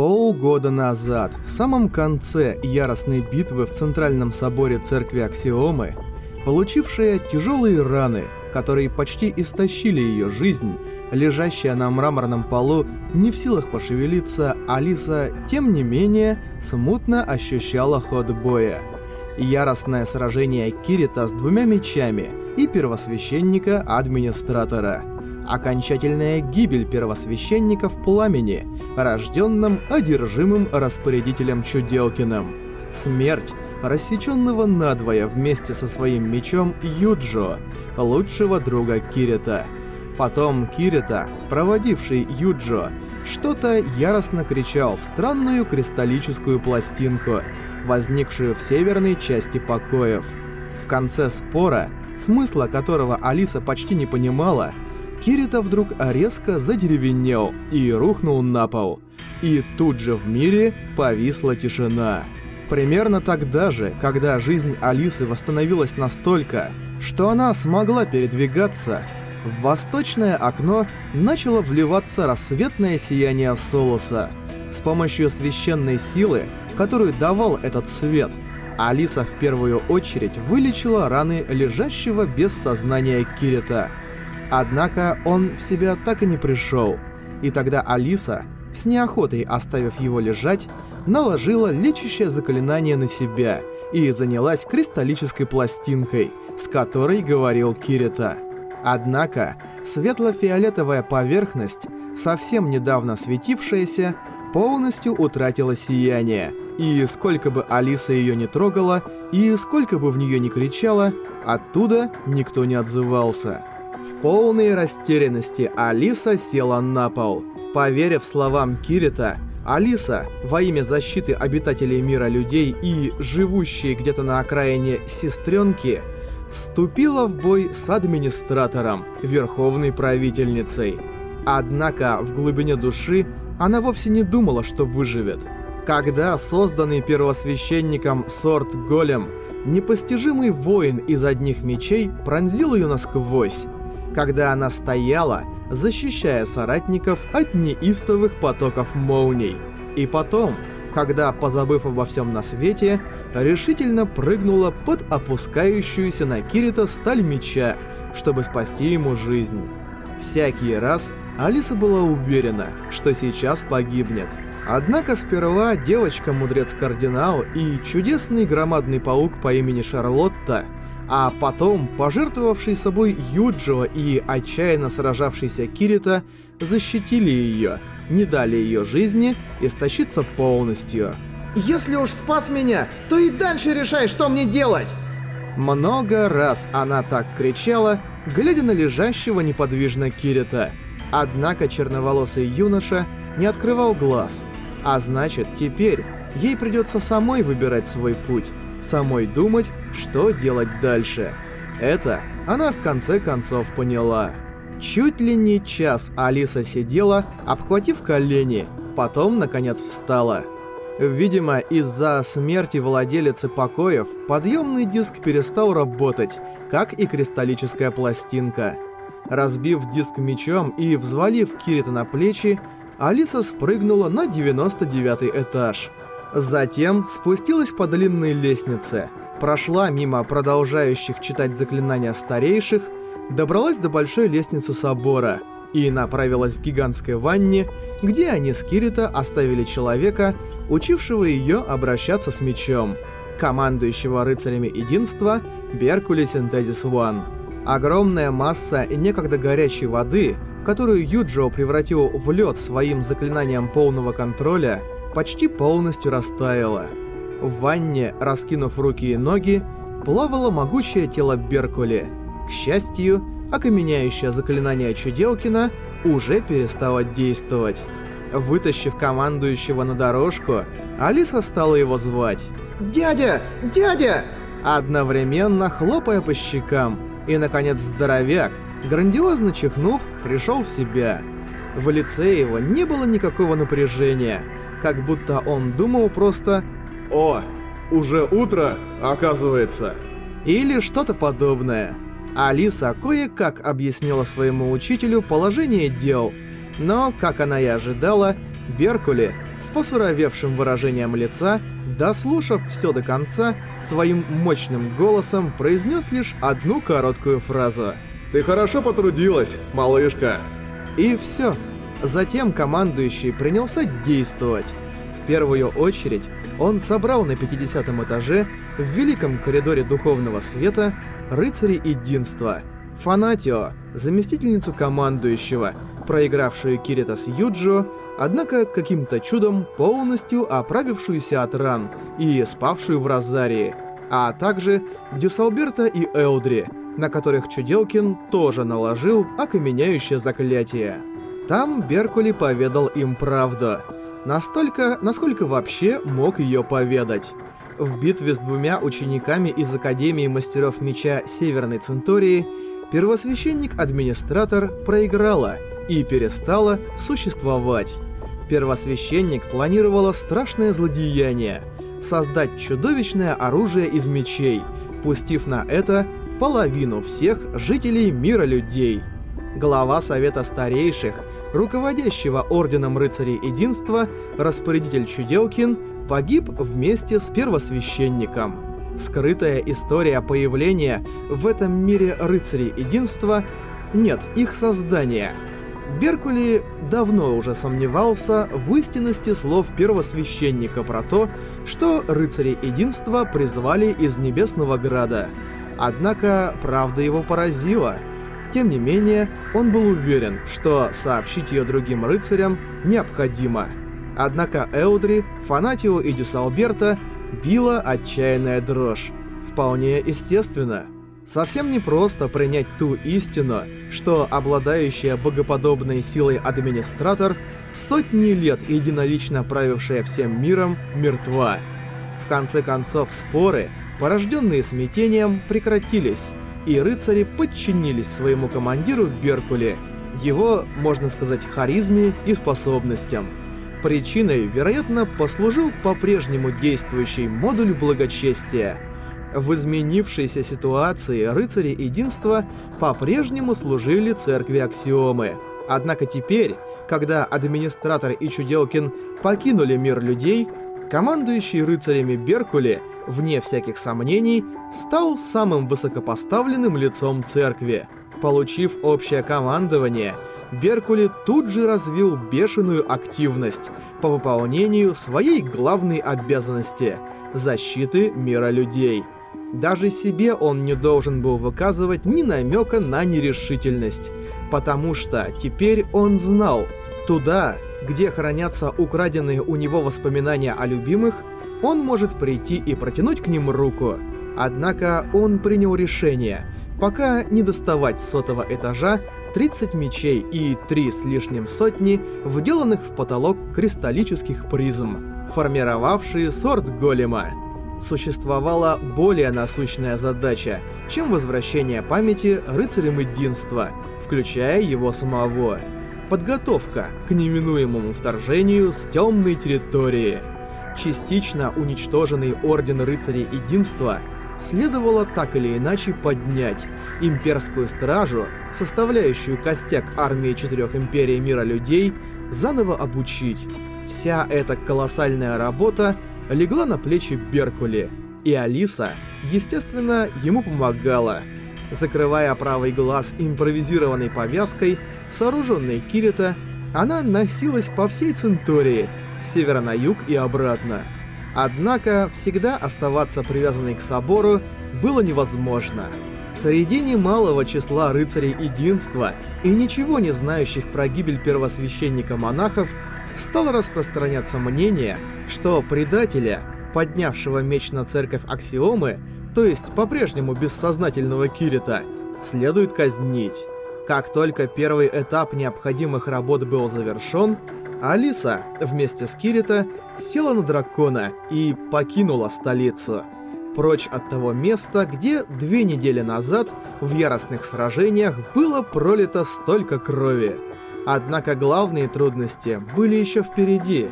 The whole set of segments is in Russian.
Полгода назад, в самом конце яростной битвы в Центральном соборе Церкви Аксиомы, получившая тяжелые раны, которые почти истощили ее жизнь, лежащая на мраморном полу, не в силах пошевелиться, Алиса, тем не менее, смутно ощущала ход боя. Яростное сражение Кирита с двумя мечами и первосвященника-администратора – окончательная гибель первосвященника в пламени, рожденном одержимым распорядителем Чуделкиным. Смерть рассеченного надвое вместе со своим мечом Юджо, лучшего друга Кирита. Потом Кирита, проводивший Юджо, что-то яростно кричал в странную кристаллическую пластинку, возникшую в северной части покоев. В конце спора, смысла которого Алиса почти не понимала, Кирита вдруг резко задеревенел и рухнул на пол. И тут же в мире повисла тишина. Примерно тогда же, когда жизнь Алисы восстановилась настолько, что она смогла передвигаться, в восточное окно начало вливаться рассветное сияние Солуса. С помощью священной силы, которую давал этот свет, Алиса в первую очередь вылечила раны лежащего без сознания Кирита. Однако он в себя так и не пришел. И тогда Алиса, с неохотой оставив его лежать, наложила лечащее заклинание на себя и занялась кристаллической пластинкой, с которой говорил Кирита. Однако, светло-фиолетовая поверхность, совсем недавно светившаяся, полностью утратила сияние, и сколько бы Алиса ее не трогала, и сколько бы в нее не кричала, оттуда никто не отзывался. В полной растерянности Алиса села на пол. Поверив словам Кирита, Алиса, во имя защиты обитателей мира людей и живущей где-то на окраине сестренки, вступила в бой с администратором, верховной правительницей. Однако в глубине души она вовсе не думала, что выживет. Когда созданный первосвященником Сорт Голем, непостижимый воин из одних мечей пронзил ее насквозь, когда она стояла, защищая соратников от неистовых потоков молний. И потом, когда, позабыв обо всем на свете, решительно прыгнула под опускающуюся на Кирита сталь меча, чтобы спасти ему жизнь. Всякий раз Алиса была уверена, что сейчас погибнет. Однако сперва девочка-мудрец-кардинал и чудесный громадный паук по имени Шарлотта – а потом пожертвовавший собой Юджио и отчаянно сражавшийся Кирита защитили ее, не дали ее жизни истощиться полностью. «Если уж спас меня, то и дальше решай, что мне делать!» Много раз она так кричала, глядя на лежащего неподвижно Кирита. Однако черноволосый юноша не открывал глаз. А значит, теперь ей придется самой выбирать свой путь самой думать, что делать дальше. Это она в конце концов поняла. Чуть ли не час Алиса сидела, обхватив колени, потом, наконец, встала. Видимо, из-за смерти владелицы покоев подъемный диск перестал работать, как и кристаллическая пластинка. Разбив диск мечом и взвалив Кирита на плечи, Алиса спрыгнула на 99 этаж. Затем спустилась по длинной лестнице, прошла мимо продолжающих читать заклинания старейших, добралась до большой лестницы собора и направилась к гигантской ванне, где они с Кирита оставили человека, учившего ее обращаться с мечом, командующего рыцарями единства Беркули Синтезис One. Огромная масса некогда горячей воды, которую Юджио превратил в лед своим заклинанием полного контроля, почти полностью растаяла. В ванне, раскинув руки и ноги, плавало могучее тело Беркули. К счастью, окаменяющее заклинание Чуделкина уже перестало действовать. Вытащив командующего на дорожку, Алиса стала его звать. «Дядя! Дядя!» Одновременно хлопая по щекам. И, наконец, здоровяк, грандиозно чихнув, пришел в себя. В лице его не было никакого напряжения — как будто он думал просто «О, уже утро, оказывается!» Или что-то подобное. Алиса кое-как объяснила своему учителю положение дел, но, как она и ожидала, Беркули, с посуровевшим выражением лица, дослушав все до конца, своим мощным голосом произнес лишь одну короткую фразу. «Ты хорошо потрудилась, малышка!» И все. Затем командующий принялся действовать. В первую очередь он собрал на 50 этаже в великом коридоре духовного света рыцарей единства, Фанатио, заместительницу командующего, проигравшую Кирита с Юджо, однако каким-то чудом полностью оправившуюся от ран и спавшую в Розарии, а также Дюсалберта и Элдри, на которых Чуделкин тоже наложил окаменяющее заклятие. Там Беркули поведал им правду. Настолько, насколько вообще мог ее поведать. В битве с двумя учениками из Академии Мастеров Меча Северной Центории первосвященник-администратор проиграла и перестала существовать. Первосвященник планировала страшное злодеяние — создать чудовищное оружие из мечей, пустив на это половину всех жителей мира людей. Глава Совета Старейших, руководящего Орденом Рыцарей Единства, распорядитель Чуделкин, погиб вместе с первосвященником. Скрытая история появления в этом мире Рыцарей Единства нет их создания. Беркули давно уже сомневался в истинности слов первосвященника про то, что Рыцари Единства призвали из Небесного Града — Однако правда его поразила. Тем не менее, он был уверен, что сообщить ее другим рыцарям необходимо. Однако Элдри, Фанатио и Дюсалберта била отчаянная дрожь. Вполне естественно. Совсем непросто принять ту истину, что обладающая богоподобной силой администратор, сотни лет единолично правившая всем миром, мертва. В конце концов, споры порожденные смятением, прекратились, и рыцари подчинились своему командиру Беркуле, его, можно сказать, харизме и способностям. Причиной, вероятно, послужил по-прежнему действующий модуль благочестия. В изменившейся ситуации рыцари единства по-прежнему служили церкви Аксиомы. Однако теперь, когда администратор и Чуделкин покинули мир людей, командующий рыцарями Беркуле вне всяких сомнений, стал самым высокопоставленным лицом церкви. Получив общее командование, Беркули тут же развил бешеную активность по выполнению своей главной обязанности — защиты мира людей. Даже себе он не должен был выказывать ни намека на нерешительность, потому что теперь он знал, туда, где хранятся украденные у него воспоминания о любимых, он может прийти и протянуть к ним руку. Однако он принял решение, пока не доставать с сотого этажа 30 мечей и 3 с лишним сотни, вделанных в потолок кристаллических призм, формировавшие сорт голема. Существовала более насущная задача, чем возвращение памяти рыцарям единства, включая его самого. Подготовка к неминуемому вторжению с темной территории – частично уничтоженный Орден Рыцарей Единства следовало так или иначе поднять имперскую стражу, составляющую костяк армии четырех империй мира людей, заново обучить. Вся эта колоссальная работа легла на плечи Беркули, и Алиса, естественно, ему помогала. Закрывая правый глаз импровизированной повязкой, сооруженной Кирита, она носилась по всей Центории, с севера на юг и обратно. Однако всегда оставаться привязанной к собору было невозможно. Среди немалого числа рыцарей единства и ничего не знающих про гибель первосвященника монахов стало распространяться мнение, что предателя, поднявшего меч на церковь Аксиомы, то есть по-прежнему бессознательного Кирита, следует казнить. Как только первый этап необходимых работ был завершен, Алиса вместе с Кирита села на дракона и покинула столицу. Прочь от того места, где две недели назад в яростных сражениях было пролито столько крови. Однако главные трудности были еще впереди.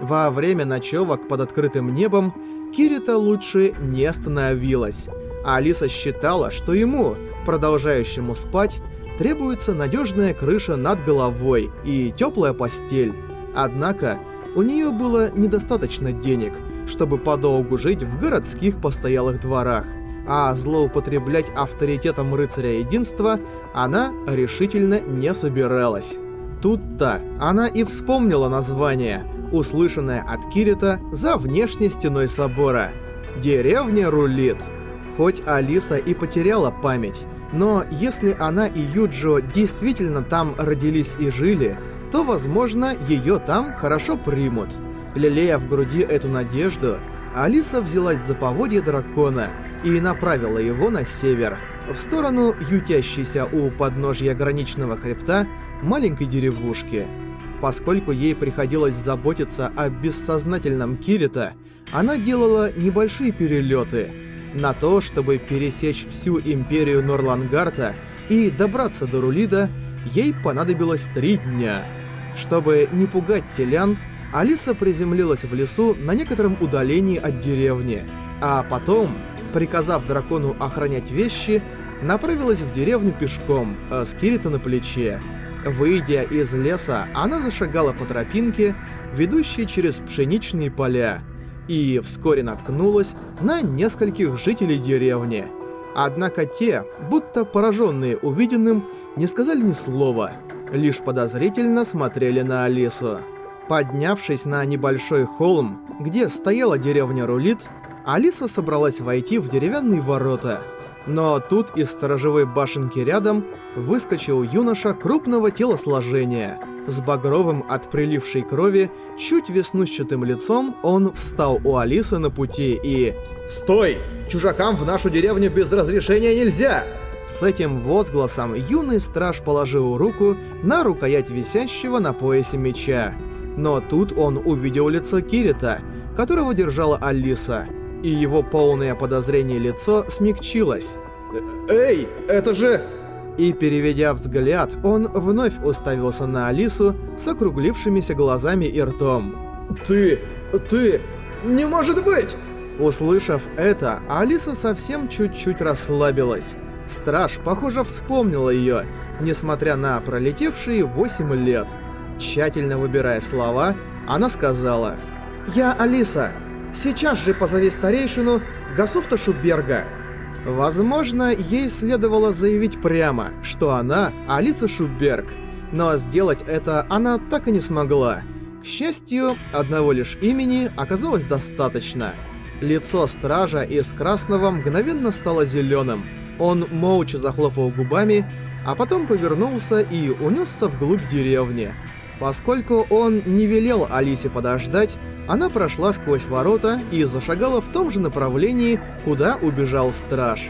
Во время ночевок под открытым небом Кирита лучше не остановилась. Алиса считала, что ему, продолжающему спать, требуется надежная крыша над головой и теплая постель. Однако, у нее было недостаточно денег, чтобы подолгу жить в городских постоялых дворах, а злоупотреблять авторитетом рыцаря единства она решительно не собиралась. Тут-то она и вспомнила название, услышанное от Кирита за внешней стеной собора. «Деревня рулит». Хоть Алиса и потеряла память, но если она и Юджо действительно там родились и жили, то, возможно, ее там хорошо примут. Лелея в груди эту надежду, Алиса взялась за поводье дракона и направила его на север, в сторону ютящейся у подножья граничного хребта маленькой деревушки. Поскольку ей приходилось заботиться о бессознательном Кирита, она делала небольшие перелеты на то, чтобы пересечь всю империю Норлангарта и добраться до Рулида, ей понадобилось три дня. Чтобы не пугать селян, Алиса приземлилась в лесу на некотором удалении от деревни, а потом, приказав дракону охранять вещи, направилась в деревню пешком, а с Кирита на плече. Выйдя из леса, она зашагала по тропинке, ведущей через пшеничные поля, и вскоре наткнулась на нескольких жителей деревни. Однако те, будто пораженные увиденным, не сказали ни слова, лишь подозрительно смотрели на Алису. Поднявшись на небольшой холм, где стояла деревня Рулит, Алиса собралась войти в деревянные ворота – но тут из сторожевой башенки рядом выскочил юноша крупного телосложения. С багровым от прилившей крови, чуть веснущатым лицом, он встал у Алисы на пути и... «Стой! Чужакам в нашу деревню без разрешения нельзя!» С этим возгласом юный страж положил руку на рукоять висящего на поясе меча. Но тут он увидел лицо Кирита, которого держала Алиса и его полное подозрение лицо смягчилось. «Эй, это же...» И, переведя взгляд, он вновь уставился на Алису с округлившимися глазами и ртом. «Ты... ты... не может быть!» Услышав это, Алиса совсем чуть-чуть расслабилась. Страж, похоже, вспомнила ее, несмотря на пролетевшие 8 лет. Тщательно выбирая слова, она сказала «Я Алиса, Сейчас же позови старейшину Гасуфта Шуберга. Возможно, ей следовало заявить прямо, что она Алиса Шуберг, но сделать это она так и не смогла. К счастью, одного лишь имени оказалось достаточно. Лицо стража из красного мгновенно стало зеленым. Он молча захлопал губами, а потом повернулся и унесся вглубь деревни. Поскольку он не велел Алисе подождать, она прошла сквозь ворота и зашагала в том же направлении, куда убежал страж.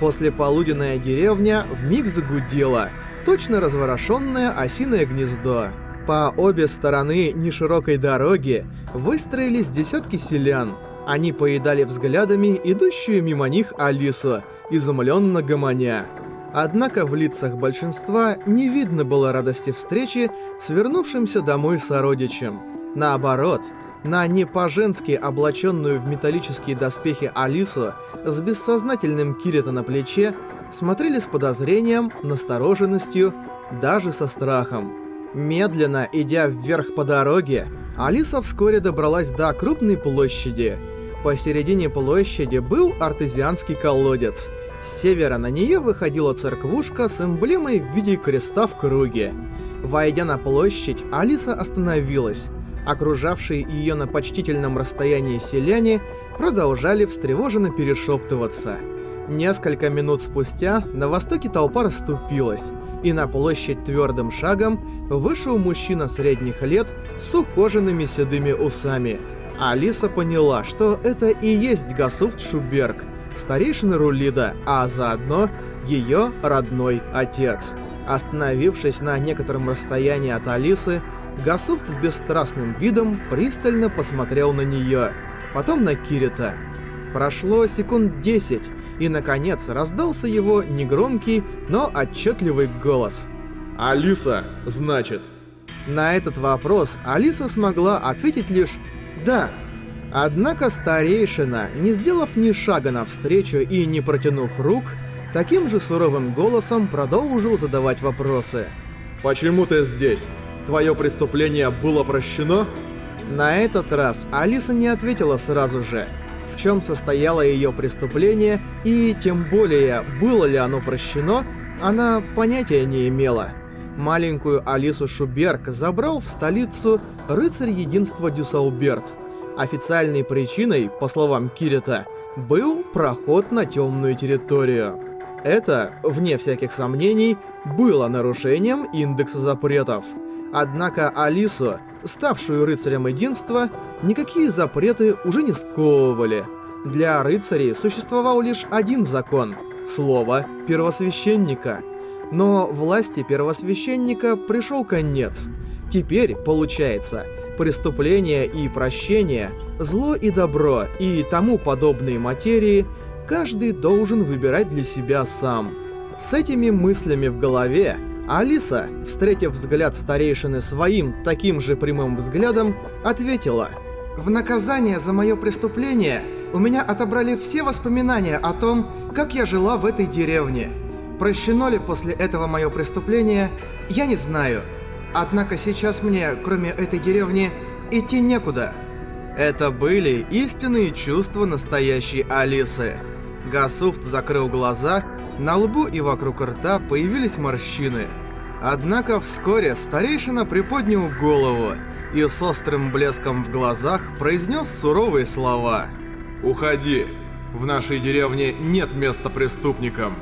После полуденная деревня вмиг загудела, точно разворошенное осиное гнездо. По обе стороны неширокой дороги выстроились десятки селян. Они поедали взглядами идущую мимо них Алису, изумленно гомоня. Однако в лицах большинства не видно было радости встречи с вернувшимся домой сородичем. Наоборот, на не по-женски облаченную в металлические доспехи Алису с бессознательным Кирита на плече смотрели с подозрением, настороженностью, даже со страхом. Медленно идя вверх по дороге, Алиса вскоре добралась до крупной площади. Посередине площади был артезианский колодец. С севера на нее выходила церквушка с эмблемой в виде креста в круге. Войдя на площадь, Алиса остановилась. Окружавшие ее на почтительном расстоянии селяне продолжали встревоженно перешептываться. Несколько минут спустя на востоке толпа расступилась, и на площадь твердым шагом вышел мужчина средних лет с ухоженными седыми усами. Алиса поняла, что это и есть Гасуфт Шуберг, старейшина Рулида, а заодно ее родной отец. Остановившись на некотором расстоянии от Алисы, Гасуфт с бесстрастным видом пристально посмотрел на нее, потом на Кирита. Прошло секунд десять, и, наконец, раздался его негромкий, но отчетливый голос. «Алиса, значит?» На этот вопрос Алиса смогла ответить лишь «да». Однако старейшина, не сделав ни шага навстречу и не протянув рук, таким же суровым голосом продолжил задавать вопросы. «Почему ты здесь? Твое преступление было прощено?» На этот раз Алиса не ответила сразу же, в чем состояло ее преступление и тем более было ли оно прощено, она понятия не имела. Маленькую Алису Шуберг забрал в столицу рыцарь единства Дюсалберт. Официальной причиной, по словам Кирита, был проход на темную территорию. Это, вне всяких сомнений, было нарушением индекса запретов. Однако Алису, ставшую рыцарем единства, никакие запреты уже не сковывали. Для рыцарей существовал лишь один закон — слово первосвященника. Но власти первосвященника пришел конец. Теперь, получается, преступление и прощение, зло и добро и тому подобные материи каждый должен выбирать для себя сам. С этими мыслями в голове, Алиса, встретив взгляд старейшины своим таким же прямым взглядом, ответила «В наказание за мое преступление у меня отобрали все воспоминания о том, как я жила в этой деревне. Прощено ли после этого мое преступление, я не знаю. Однако сейчас мне, кроме этой деревни, идти некуда». Это были истинные чувства настоящей Алисы. Гасуфт закрыл глаза, на лбу и вокруг рта появились морщины. Однако вскоре старейшина приподнял голову и с острым блеском в глазах произнес суровые слова. Уходи. В нашей деревне нет места преступникам.